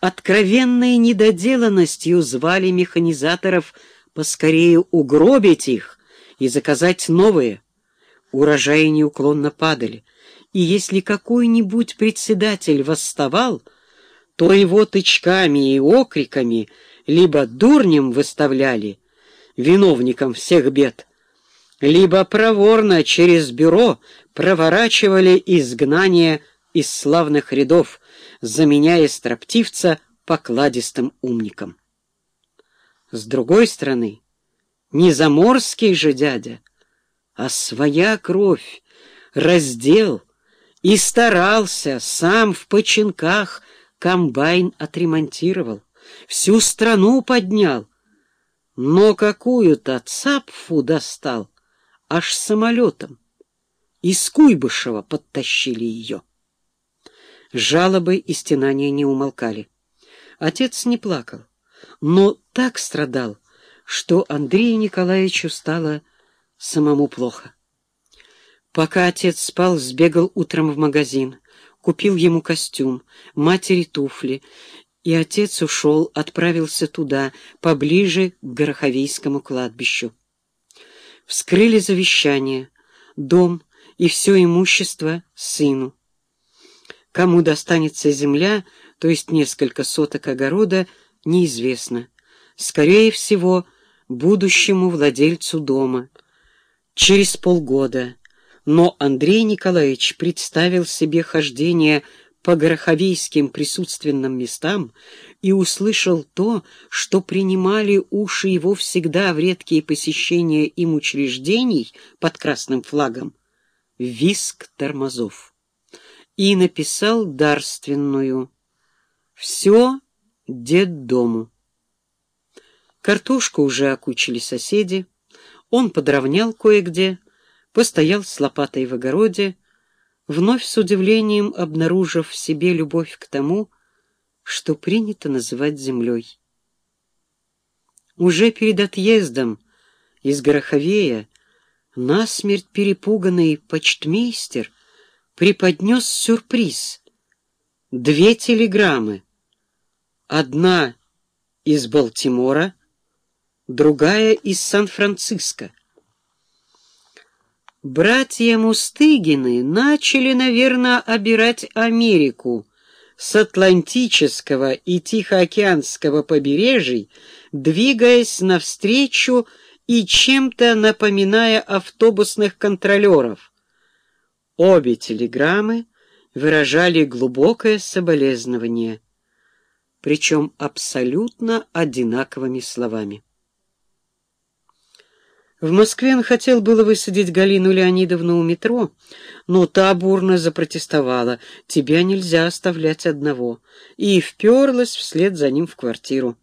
откровенной недоделанностью звали механизаторов поскорее угробить их и заказать новые. Урожаи неуклонно падали, и если какой-нибудь председатель восставал, то его тычками и окриками либо дурнем выставляли, виновником всех бед, либо проворно через бюро проворачивали изгнание из славных рядов, заменяя строптивца покладистым умником. С другой стороны, не заморский же дядя, а своя кровь, раздел и старался, сам в починках комбайн отремонтировал, всю страну поднял, но какую-то цапфу достал, аж самолетом. Из Куйбышева подтащили ее. Жалобы и стенания не умолкали. Отец не плакал, но так страдал, что Андрею Николаевичу стало самому плохо. Пока отец спал, сбегал утром в магазин, купил ему костюм, матери туфли, и отец ушел, отправился туда, поближе к Гороховейскому кладбищу. Вскрыли завещание, дом и все имущество сыну. Кому достанется земля, то есть несколько соток огорода, неизвестно. Скорее всего, будущему владельцу дома. Через полгода. Но Андрей Николаевич представил себе хождение по гороховейским присутственным местам и услышал то, что принимали уши его всегда в редкие посещения им учреждений под красным флагом — виск тормозов и написал дарственную. Все дому. Картошку уже окучили соседи. Он подровнял кое-где, постоял с лопатой в огороде, вновь с удивлением обнаружив в себе любовь к тому, что принято называть землей. Уже перед отъездом из Гороховея насмерть перепуганный почтмейстер преподнес сюрприз. Две телеграммы. Одна из Балтимора, другая из Сан-Франциско. Братья Мустыгины начали, наверное, обирать Америку с Атлантического и Тихоокеанского побережий, двигаясь навстречу и чем-то напоминая автобусных контролеров. Обе телеграммы выражали глубокое соболезнование, причем абсолютно одинаковыми словами. В Москве он хотел было высадить Галину Леонидовну у метро, но та бурно запротестовала «Тебя нельзя оставлять одного» и вперлась вслед за ним в квартиру.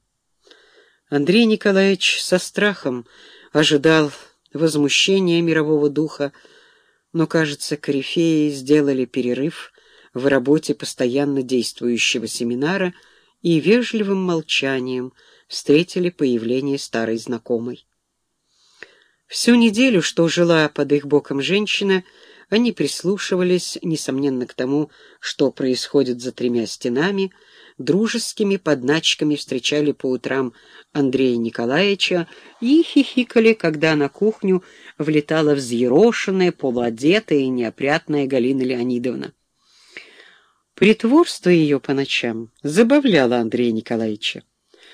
Андрей Николаевич со страхом ожидал возмущения мирового духа, но, кажется, корифеи сделали перерыв в работе постоянно действующего семинара и вежливым молчанием встретили появление старой знакомой. Всю неделю, что жила под их боком женщина, они прислушивались, несомненно, к тому, что происходит за тремя стенами, дружескими подначками встречали по утрам Андрея Николаевича и хихикали, когда на кухню влетала взъерошенная, полуодетая и неопрятная Галина Леонидовна. Притворство ее по ночам забавляло Андрея Николаевича.